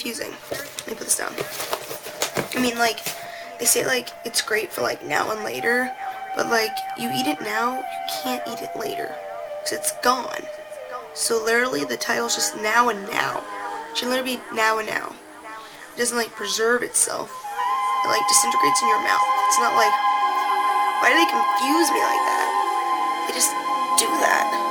confusing. Let me put this down. I mean, like, they say, like, it's great for, like, now and later, but, like, you eat it now, you can't eat it later. Because it's gone. So, literally, the title's just now and now. It should literally be now and now. It doesn't, like, preserve itself. It, like, disintegrates in your mouth. It's not like, why do they confuse me like that? They just do that.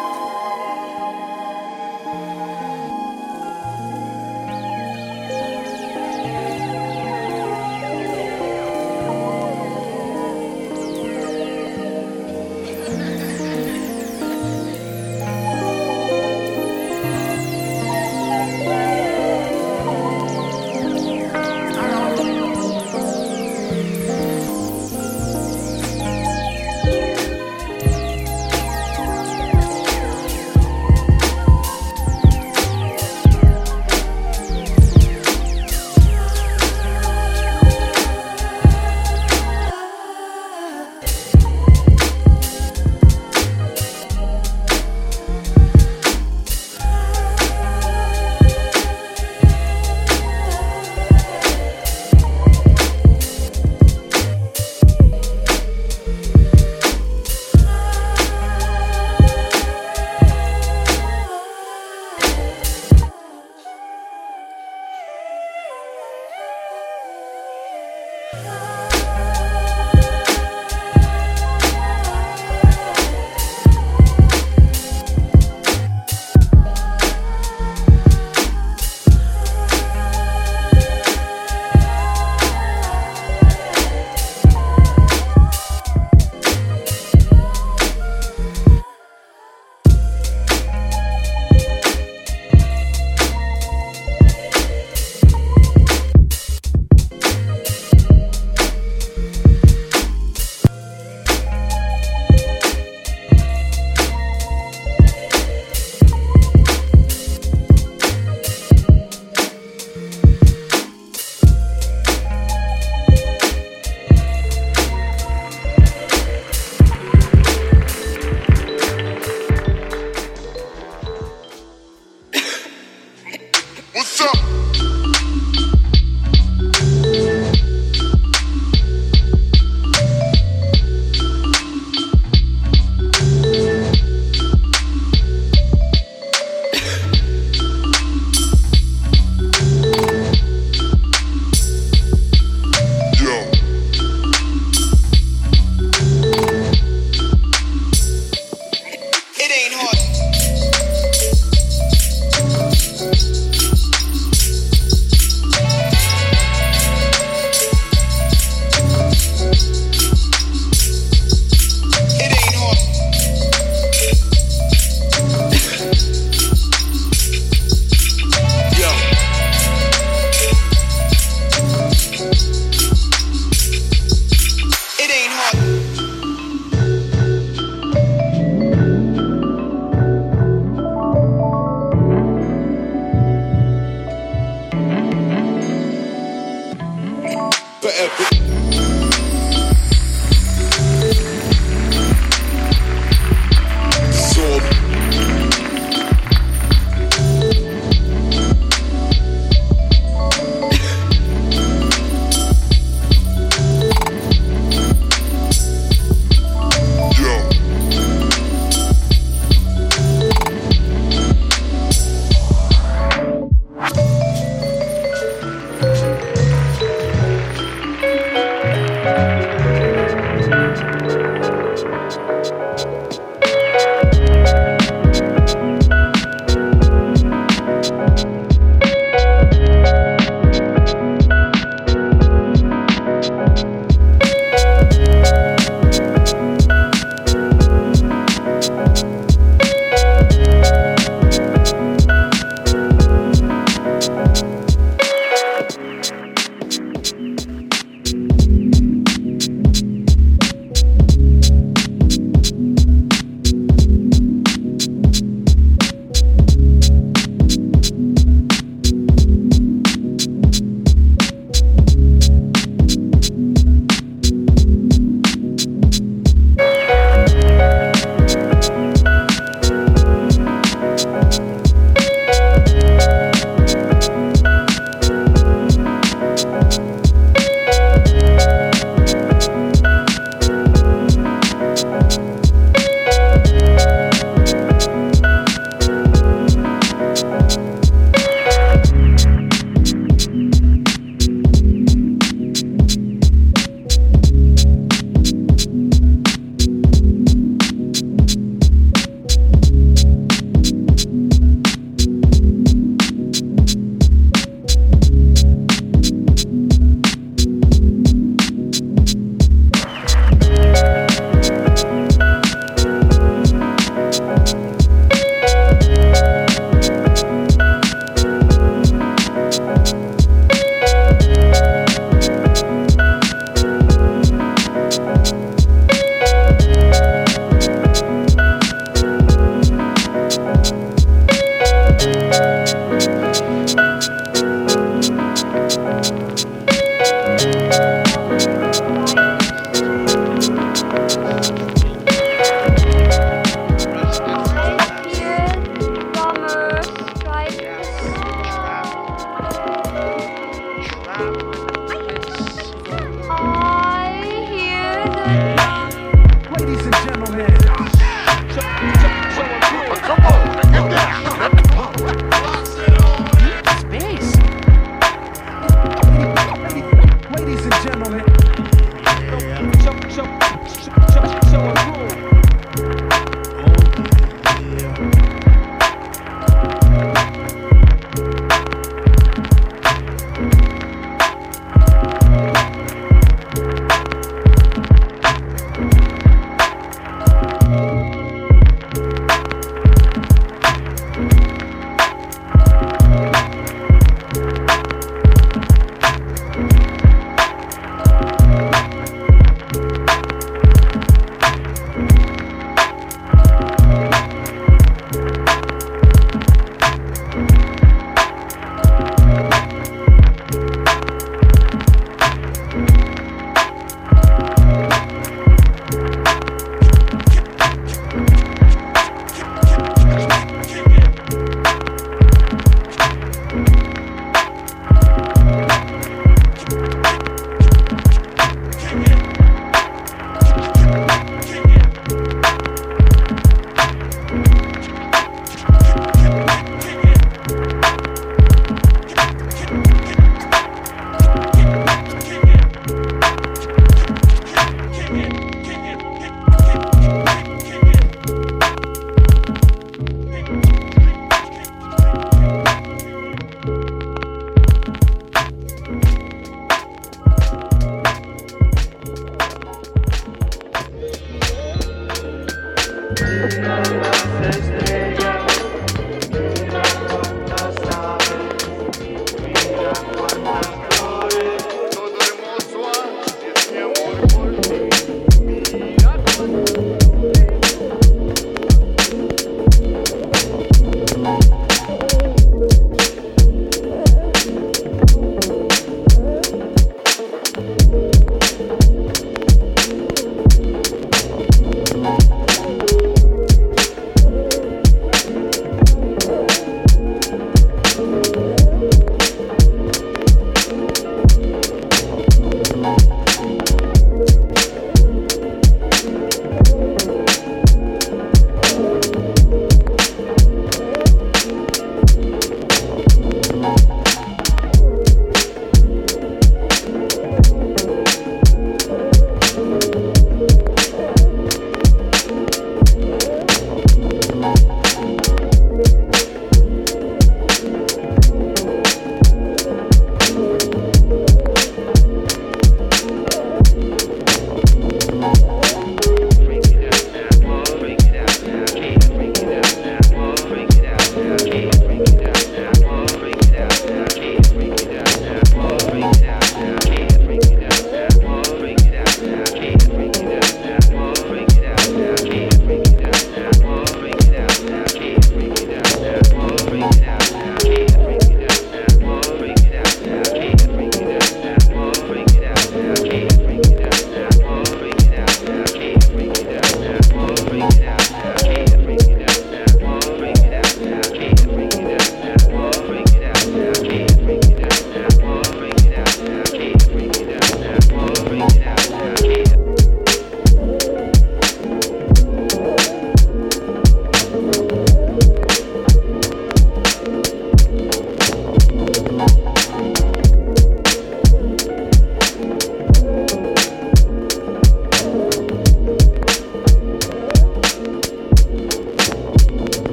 Declare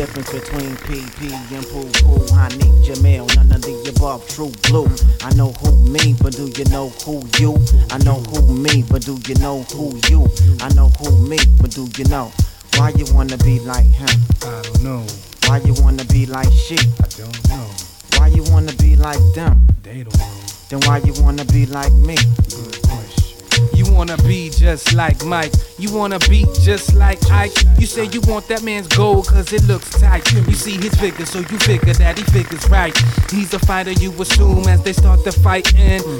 difference between pee and poo poo. Honey, Jamil, none of the above. True blue. I know who me, but do you know who you? I know who me, but do you know who you? I know who me, but do you know? Why you wanna be like him? I don't know. Why you wanna be like she? I don't know. Why you wanna be like them? They don't know. Then why you wanna be like me? Good question. You wanna be just like Mike. You wanna be just like Ike. You say you want that man's gold cause it looks tight. You see his figure, so you figure that he figures right. He's a fighter, you assume as they start the fight.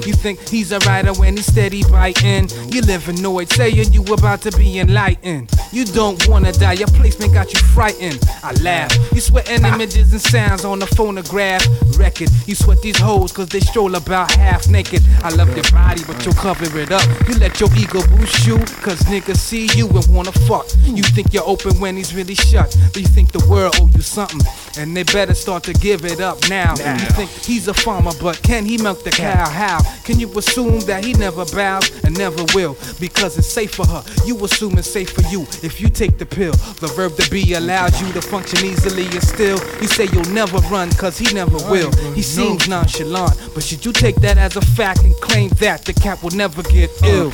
You think he's a rider when he's steady biting. You live annoyed, saying you about to be enlightened. You don't wanna die, your placement got you frightened. I laugh. You sweating images and sounds on the phonograph record. You sweat these hoes cause they stroll about half naked. I love your body, but you'll cover it up. You let your ego boost you, cause niggas see you and wanna fuck. You think you're open when he's really shut. But you think the world owe you something. And they better start to give it up now. You think he's a farmer, but can he milk the cow? How? Can you assume that he never bows and never will? Because it's safe for her. You assume it's safe for you if you take the pill. The verb to be allows you to function easily and still. You say you'll never run, cause he never will. He seems nonchalant, but should you take that as a fact and claim that the cat will never get ill?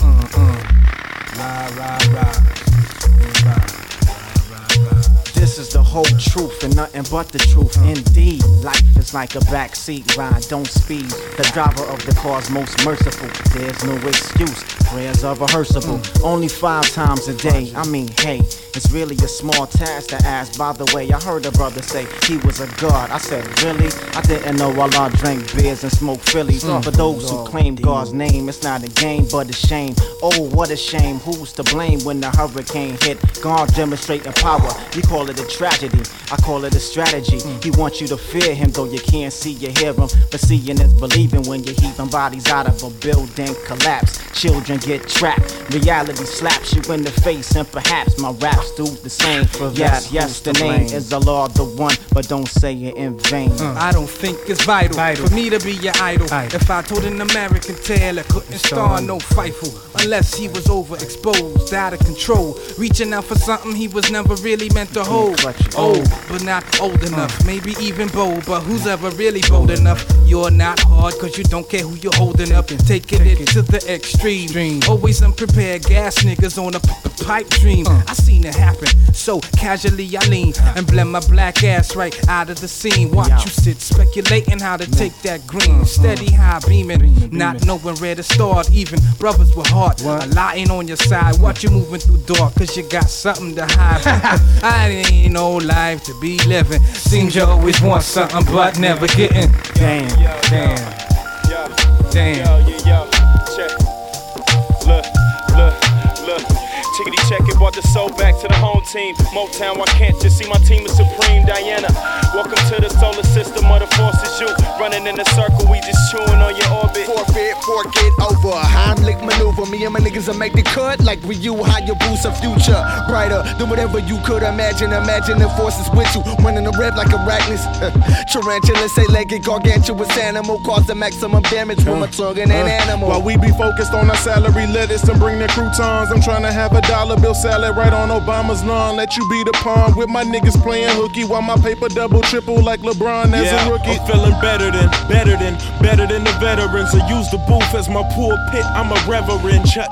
This is the whole truth and nothing but the truth. Indeed, life is like a backseat ride. Don't speed. The driver of the car's most merciful. There's no excuse. Prayers are rehearsable. Only five times a day. I mean, hey, it's really a small task to ask. By the way, I heard a brother say he was a god. I said, really? I didn't know while I drank beers and smoked Phillies. Mm. For those who claim God's name, it's not a game but a shame. Oh, what a shame. Who's to blame when the hurricane hit? God demonstrating power. You call it a tragedy. I call it a strategy. Mm. He wants you to fear him, though you can't see or hear him. But seeing is believing when you're heaving bodies out of a building collapse. Children get trapped. Reality slaps you in the face, and perhaps my raps do the same. For Yes, yes, the name is the Lord, the one, but don't say it in vain. Uh. I don't think it's vital, for me to be your idol. If I told an American tale, I couldn't star no fightful unless he was overexposed, out of control, reaching out for something he was never really meant to hold. it. Old, but not old uh. enough, maybe even bold. But who's ever really bold enough? You're not hard, cause you don't care who you're holding up. And taking it to the extreme. Always unprepared, gas niggas on a p- pipe dream. Uh. I seen it happen, so casually I lean and blend my black ass right out of the scene. Watch you sit speculating how to take that green. Uh-huh. Steady high beaming, not knowing where to start. Even brothers with heart, a lying on your side. Watch you moving through dark, cause you got something to hide. I ain't no life to be living. Seems you always want something, but never getting. Damn. Damn, Yo, damn. Tickety check it, brought the soul back to the home team. Motown, why can't you see my team is supreme? Diana, welcome to the solar system of the forces. You running in a circle, we just chewing on your orbit. Forfeit, fork it over. Heimlich maneuver. Me and my niggas will make the cut like we you. How you boost a future brighter than whatever you could imagine. Imagine the forces with you. Running the rep like arachnids. Tarantula, say legged, gargantuous animal. Cause the maximum damage with my tongue and an animal. While we be focused on our salary lettuce and bring the croutons, I'm trying to have a dollar bill salad right on Obama's lawn. Let you be the pawn with my niggas playing hooky while my paper double triple like LeBron as Yeah, a rookie. I'm feeling better than, better than, better than the veterans. I use the booth as my pulpit. I'm a reverend. Church.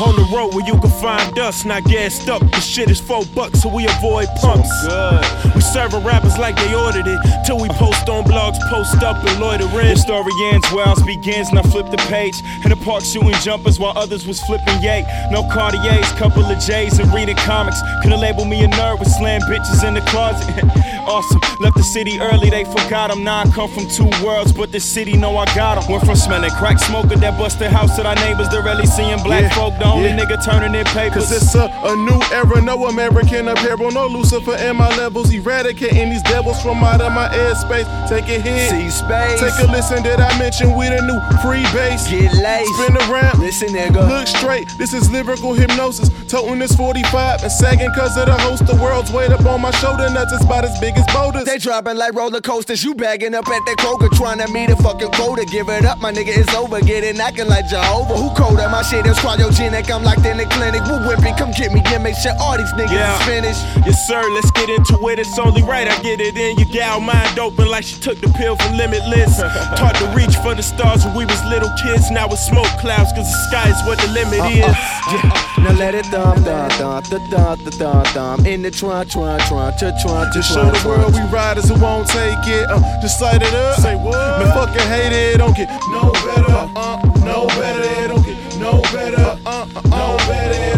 On the road where you can find us, not gassed up. The shit is four bucks, so we avoid pumps. good. We serving rappers like they ordered it. Till we post on blogs, post up and loiter in. The story ends ours begins, now flip the page. In the park shooting jumpers while others was flipping yay. No Cartiers, couple of J's and reading comics. Coulda labeled me a nerd with slam bitches in the closet. awesome. Left the city early, they forgot him. Now I come from two worlds, but the city know I got him. Went from smelling crack smoker that busted house to our neighbors to really seeing black Yeah, folk. The only yeah. nigga turning in papers. Cause it's a, a new era, no American apparel, no Lucifer in my levels, eradicating these devils from out of my airspace. Take a hit. See space. Take a listen, did I mention we the new free base? Get laced. Spin around. Listen, nigga. Look straight, this is lyrical hypnosis. Toting this 45 and sagging cause of the host. The world's weight up on my shoulder nuts. It's about as big as boulders. They dropping like roller coasters. You bagging up at that Kroger, trying to meet a fucking quota. Give it up, my nigga, it's over. Get it knocking like Jehovah. Who colder? My shit is cryogenic. I'm locked in the clinic. Woo wimpy, come get me. Give me shit. All these niggas Yeah. is finished. Yes, sir, let's get into it. It's only right I get it in. Your gal mind open like she took the pill for limitless. Taught to reach for the stars when we was little kids. Now it's smoke clouds, cause the sky is what the limit uh-uh. is. Yeah. Now let it thump, thump, thump, thump, thump, thump, thump. In the trunk, trunk, trunk, trunk, trunk, Just show the world we riders who won't take it. Uh, just light it up. Say what? Man, fucking hate it. Don't get no better. Uh, no better. Don't get no better. Uh, uh, no better.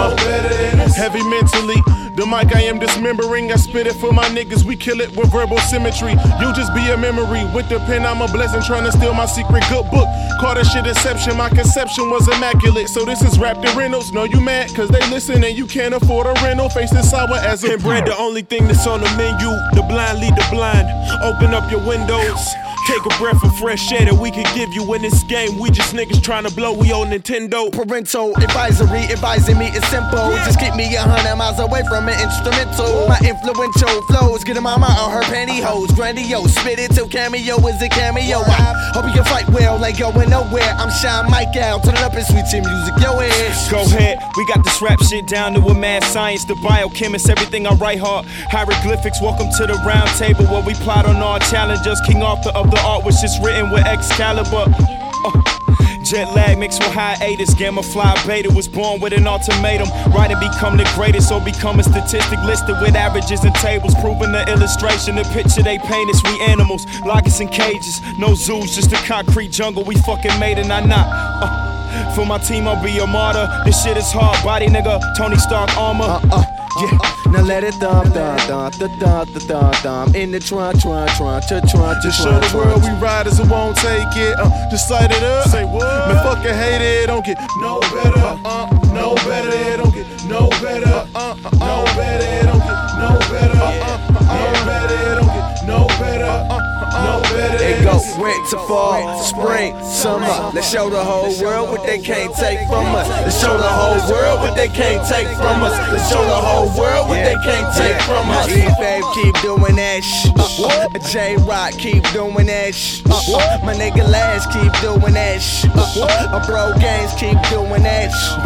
No better. than this. Heavy mentally. The mic I am dismembering, I spit it for my niggas. We kill it with verbal symmetry. You just be a memory. With the pen, I'm a blessing, trying to steal my secret good book. Call that shit exception. My conception was immaculate. So this is Raptor Reynolds. No, you mad, cause they listen and you can't afford a rental. Face this sour as a bread, the only thing that's on the menu. The blind lead the blind. Open up your windows. Take a breath of fresh air that we can give you in this game. We just niggas trying to blow. We on Nintendo. Parental advisory advising me is simple. Just keep me a hundred miles away from an instrumental. My influential flows get a mama on her pantyhose. Grandiose, spit it till cameo is a cameo. I hope you can fight well, like going nowhere. I'm Shawn Michaels, turn it up and sweet chin music, yo ass. Go ahead, we got this rap shit down to a mad science. The biochemist, everything I write hard. Hieroglyphics, welcome to the round table where we plot on our challenges. King Arthur of the art, was just written with Excalibur. Uh, Jet lag mixed with hiatus. Gamma fly beta was born with an ultimatum. Write and become the greatest or become a statistic listed with averages and tables. Proving the illustration, the picture they paint is we animals. Lock us in cages. No zoos, just a concrete jungle. We fucking made it, I not. Uh, for my team, I'll be a martyr. This shit is hard body, nigga. Tony Stark armor. Uh, yeah. Now let it thump, thump, thump, thump, thump, thump, thump. In the trunk, trunk, trunk, trunk, trunk, Just show the world we riders who won't take it. Uh, just light it up. Say what? Man, fucking hate it. Don't get no better. Uh, no better. It don't get no better. Uh, uh, no better. It don't get no better. Uh, uh, no better. It don't get no better. Uh, uh. It than go winter, fall, spring, summer. Let's show the whole world what they can't take from us. Let's show the whole world what they can't take from us. Let's show the whole world what they can't take from us. E Fave keep doing that shit. J Rock keep doing that shit. My nigga Lash keep doing that shit. A bro Games keep doing that shit.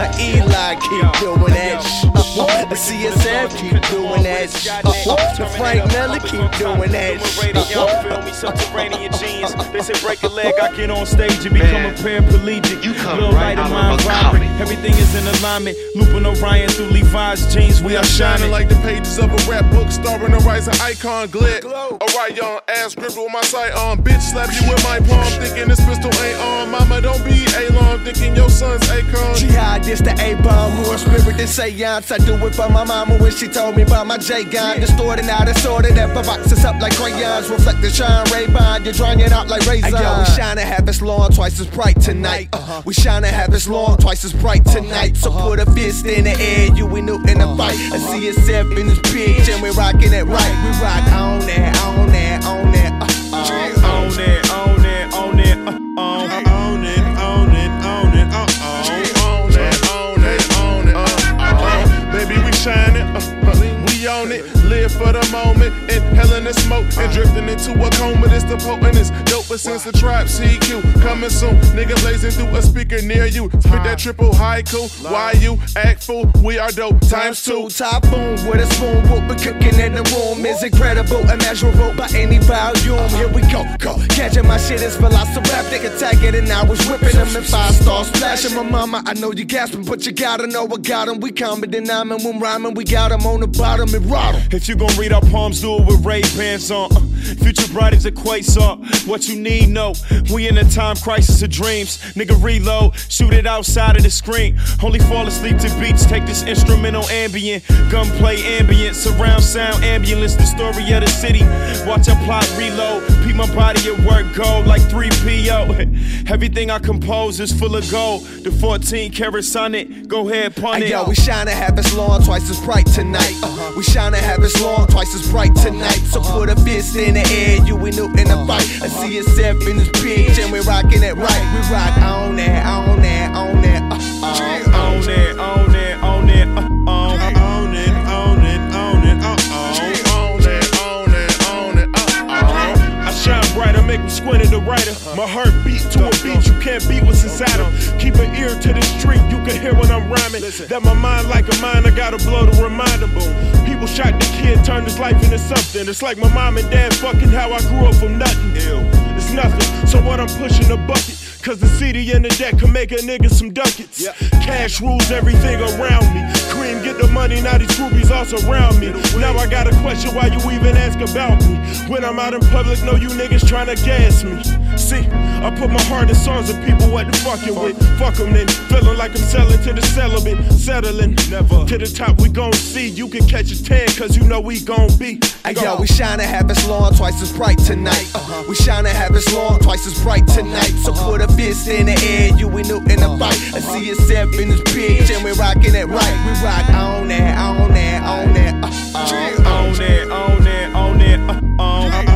A Eli keep doing that shit. A CSF keep doing that shit. The Frank Miller keep doing that shit. Y'all feel me? Subterranean jeans. They say break a leg, I get on stage and become a paraplegic. you come Little right light of out of vibrant. Everything is in alignment. Looping Orion through Levi's jeans. We We are are shining shining like the pages of a rap book, starring a rising icon, Glid. Orion, ass gripped with my sight on. Bitch, slap you with my palm, thinking this pistol ain't on. Mama, don't be A-long, thinking your son's Akon. Jihad, this the A-bomb, more spirit than seance. I do it for my mama when she told me about my J-gun. Distorted out, assorted, ever boxes up like crayons. Reflect the shine, Ray-Ban, you're drawing it out like razor. yo, we shine to have us long, twice as bright tonight. Uh, we shine to have us long, twice as bright tonight. So put a fist in the air, you and new in the fight. I see yourself in this bitch, and we rocking it right. We rock on that, on that, on that. Uh, uh, on it, on it, on it, uh, on. The smoke and drifting into a coma. This the potentest, But since the trap CQ. Coming soon, nigga blazing through a speaker near you. Spit that triple haiku. Why you act fool? We are dope times two. Top boom with a spoon, what we cooking in the room is incredible, immeasurable by any volume. Here we go, go. Catching my shit is velociraptic, attack it, and I was whipping them in five stars, splashing my mama. I know you gasping, but you gotta know I got 'em. We coming, then I'm and when rhyming, we got 'em on the bottom and rot 'em. If you gon' read our palms, do it with Ray Bans on. Uh, future bright as a quasar. What you need, no. We in a time crisis of dreams. Nigga, reload, shoot it outside of the screen. Only fall asleep to beats. Take this instrumental ambient, gunplay ambient, surround sound ambulance. The story of the city. Watch a plot reload. Peep my body at work, gold like 3PO. Everything I compose is full of gold. The 14 karat sonnet, go ahead, pun Hey, it. yo, we shine a habits long, twice as bright tonight. Uh, we shine a habits long, twice as bright tonight. So put a fist in the air, you and new in the fight. I see yourself in this bitch, and we rocking it right. We rock on that, on that, on that. Uh, uh, on it, on it, on it, uh, on. Own brighter, squint at the writer. My heart beat to a beat, you can't beat what's inside him. Keep an ear to the street, you can hear when I'm rhyming. That my mind like a mine, I gotta blow to remind them. People shot the kid, turned his life into something. It's like my mom and dad fucking how I grew up from nothing. It's nothing, so what I'm pushing a bucket. Cause the CD and the deck can make a nigga some ducats. Cash rules everything around me. Cream get the money, now these groupies all surround me. Now I got a question why you even ask about me. When I'm out in public, know you niggas tryna gas me. See, I put my heart in songs of people what to fucking with. Fuck them then, feeling like I'm selling to the celibate. Settling, never. To the top we gon' see. You can catch a 10, cause you know we gon' be. Hey, yo, we shine a habits long, twice as bright tonight. Uh, we shine a habits long, twice as bright tonight. So put a fist in the air, you and new in the fight. I see yourself in this bitch, and we rocking it right. We rock on that, on that, on that. Uh, uh, On it, on it, on it, uh, on. Own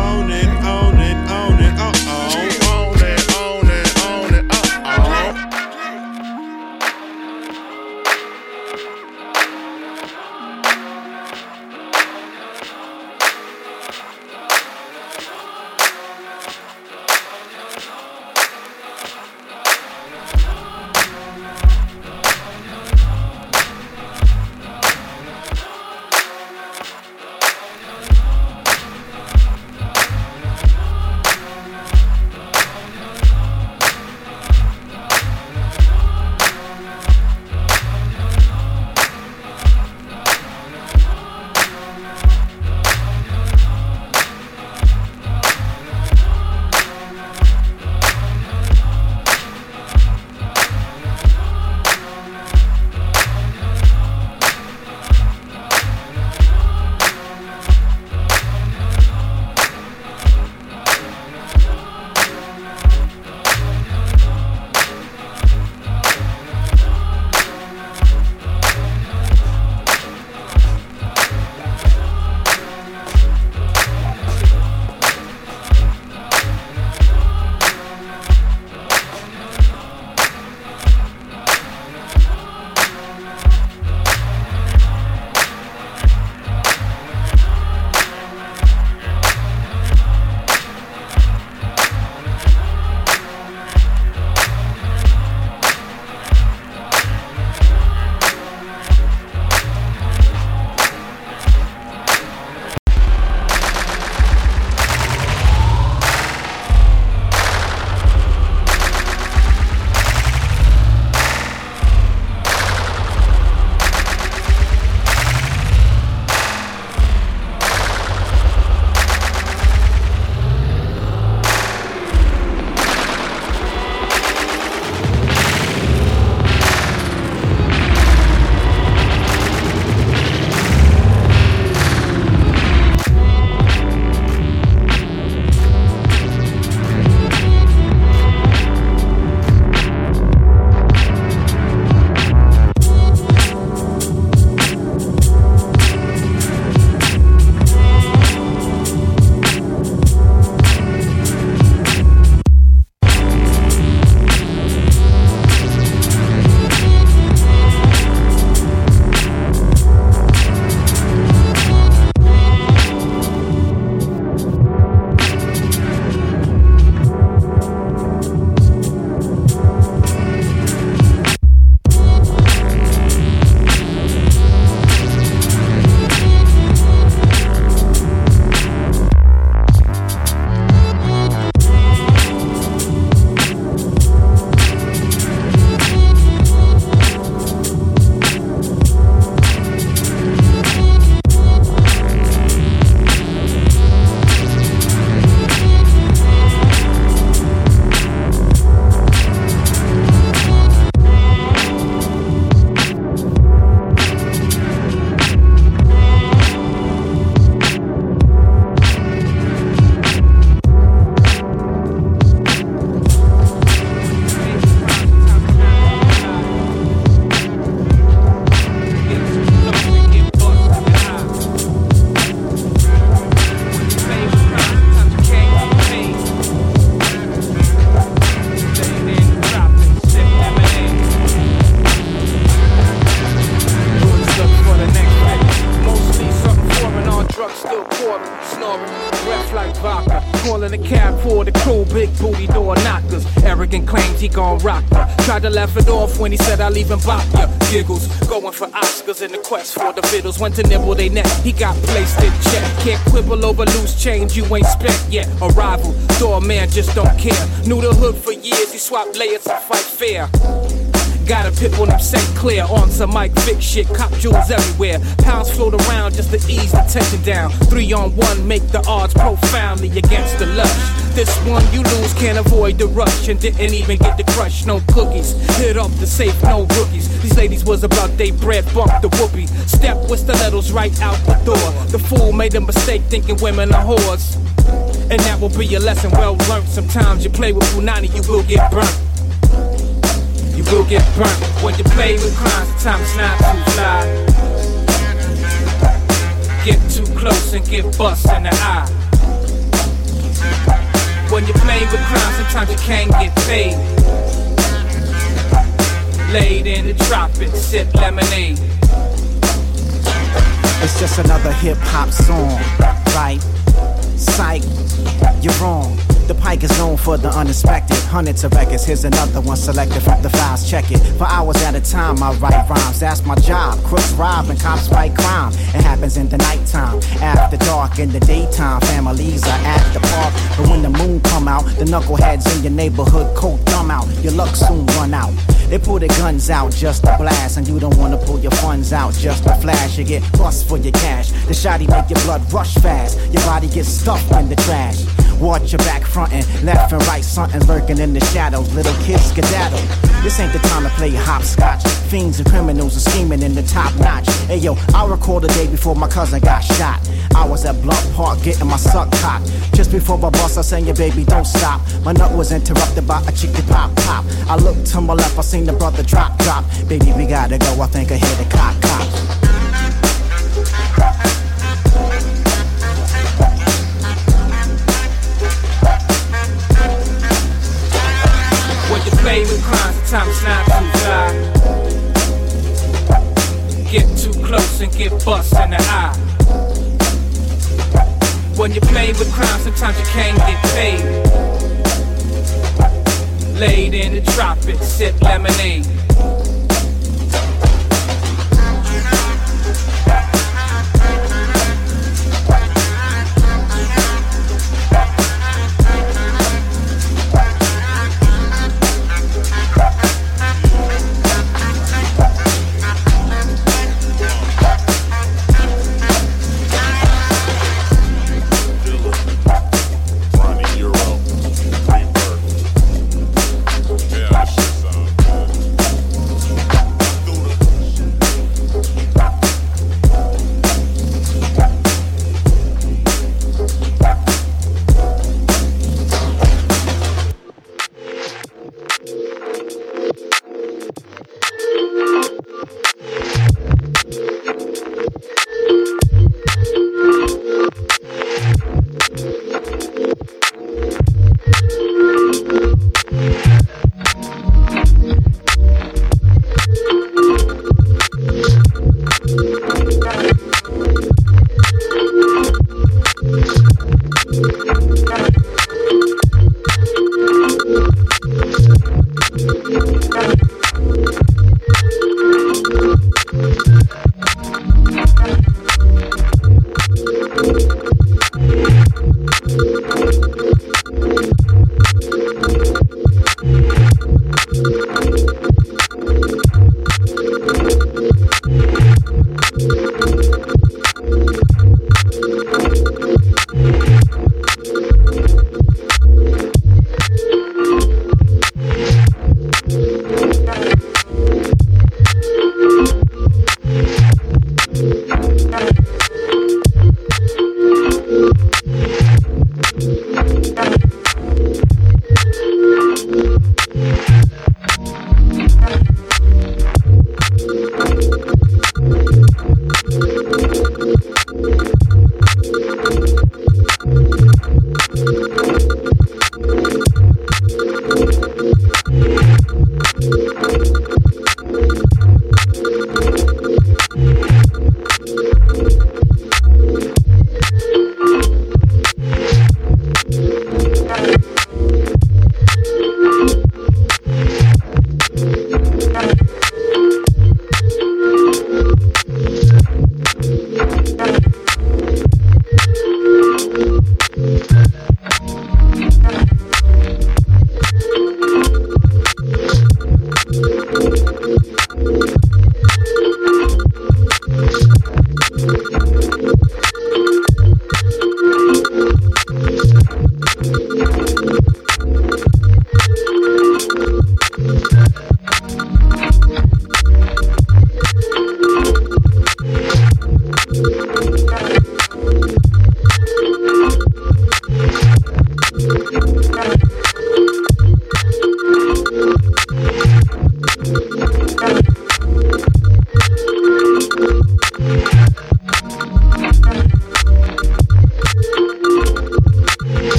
for the crew, big booty door knockers. Arrogant claims he gon' rock her. Tried to laugh it off when he said I'll even bop ya. Giggles, going for Oscars in the quest for the vittles. Went to nibble they neck, he got placed in check. Can't quibble over loose change you ain't spent yet. Arrival, door man just don't care. Knew the hood for years, he swapped layers to fight fair. Got a pip on him St. Clair on some Mike Vick shit. Cop jewels everywhere. Pounds float around just to ease the tension down. Three on one make the odds profoundly against the lush. This one you lose can't avoid the rush and didn't even get the crush. No cookies. Hit up the safe, no rookies. These ladies was about they bread, bump the whoopee. Step with stilettos right out the door. The fool made a mistake thinking women are whores. And that will be a lesson well learned. Sometimes you play with Punani, you will get burnt. You will get burnt when you play with crimes. Sometimes it's not too fly. Get too close and get bust in the eye. When you play with crime, sometimes you can't get paid. Laid in the tropics, sip lemonade. It's just another hip hop song, right? Psych, you're wrong. The pike is known for the unexpected. Hundreds of records, here's another one selected from the files. Check it. For hours at a time, I write rhymes. That's my job. Crooks rob and cops fight crime. It happens in the nighttime. After dark, in the daytime, families are at the park. But when the moon come out, the knuckleheads in your neighborhood coat thumb out. Your luck soon run out. They pull their guns out just to blast, and you don't wanna pull your funds out just to flash. You get bust for your cash. The shotty make your blood rush fast. Your body gets stuffed in the trash. Watch your back frontin', left and right, something lurking in the shadows. Little kids skedaddle. This ain't the time to play hopscotch. Fiends and criminals are scheming in the top notch. Hey yo, I recall the day before my cousin got shot. I was at Blunt Park getting my suck cocked. Just before my boss, I saying, "Yeah, baby, don't stop." My nut was interrupted by a chicky pop pop. I looked to my left, I seen the brother drop drop. Baby, we gotta go. I think I hear the cop cock. Play with crime, sometimes it's not too fly. Get too close and get bust in the eye. When you play with crime, sometimes you can't get paid. Laid in the tropics, sip lemonade.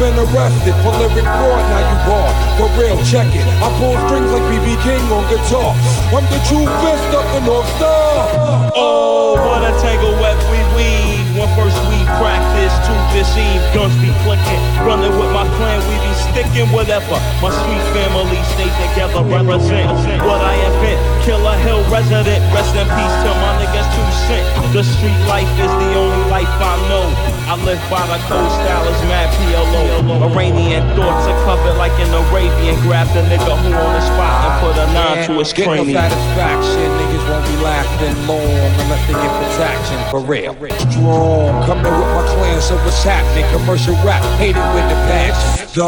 Been arrested for lyric fraud, now you barred. For real, check it. I pull strings like BB King on guitar. I'm the true fist up the North Star. Oh, what a tangle first we practice to deceive, guns be clicking. Running with my clan, we be sticking whatever. My sweet family stay together, represent what I invent. Killa Hill resident, rest in peace to my niggas two cent. The street life is the only life I know. I live by the code style is mad PLO. Iranian thoughts are covered like an Arabian. Grab the nigga who on the spot and put a nine to his Get no satisfaction, niggas won't be laughing long unless they get protection for real. Strong, coming with my clan, so what's happening? Commercial rap, hate it with the patch. The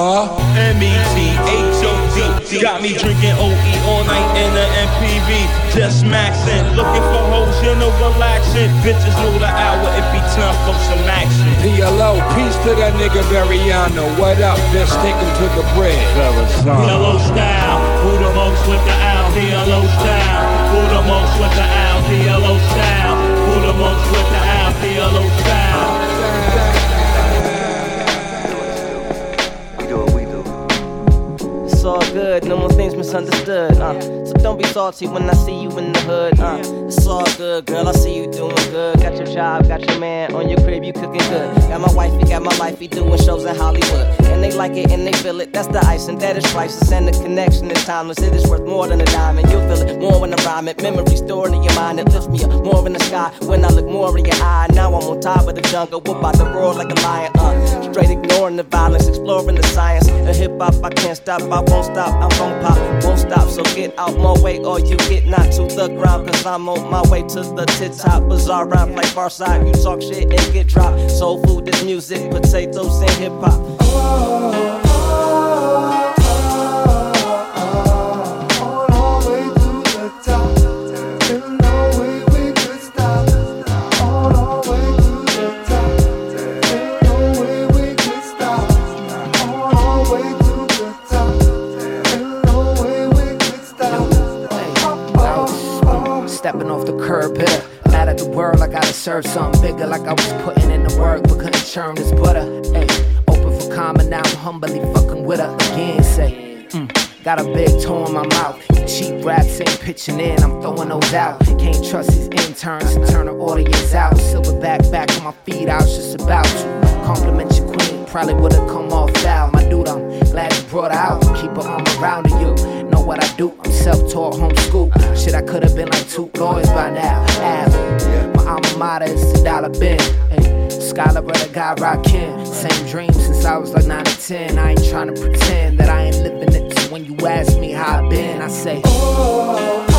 M-E-T-H-O-D Got me drinking OE all night in the MPV Just maxing, looking for hoes, you know, relaxing Bitches know the hour, it be time for some action PLO, peace to that nigga Mariano. What up, bitch? Take him to the bridge. PLO style, who the most with the L? PLO style, who the most with the L? PLO style, who the most with the L? PLO style We do what we do. It's all good, no more things misunderstood. Uh. So don't be salty when I see you in the hood. Uh. It's all good, girl. I see you doing good. Got your job, got your man on your crib, you cooking good. Got my wifey, got my lifey doing shows in Hollywood. And they like it and they feel it. That's the ice and that is priceless. And the connection is timeless. It is worth more than a diamond. You'll feel it more when I rhyme it. Memory stored in your mind. It lifts me up more in the sky. When I look more in your eye. Now I'm on top of the jungle. Whoop out the roar like a lion. Uh. Straight ignoring the violence, exploring the science. A hip hop, I can't stop. I won't stop. I'm gon' pop, won't stop. So get out my way or you get knocked to the ground. Cause I'm on my way to the tip top. Bizarre rhyme like Pharcyde. You talk shit and get dropped. Soul food is music, potatoes and hip hop. Stepping curb here. Mad at the world, I gotta serve something bigger. Like I was putting in the work, but couldn't churn this butter. Hey, open for comment now, I'm humbly fucking with her again. Say, mm, got a big toe in my mouth. Cheap raps ain't pitching in, I'm throwing those out. Can't trust these interns to turn the audience out. Silverback back on my feet, I was just about to compliment your queen. Probably would've come off foul. My dude, I'm glad you brought her out. Keep her arm around you. What I do? I'm self-taught, homeschool. Shit, I could've been like two lawyers by now. Ask. My alma mater is the dollar bin. Hey, of the guy rockin'. Same dream since I was like 9 or 10. I ain't trying to pretend that I ain't living it. So when you ask me how I been, I say, Yeah,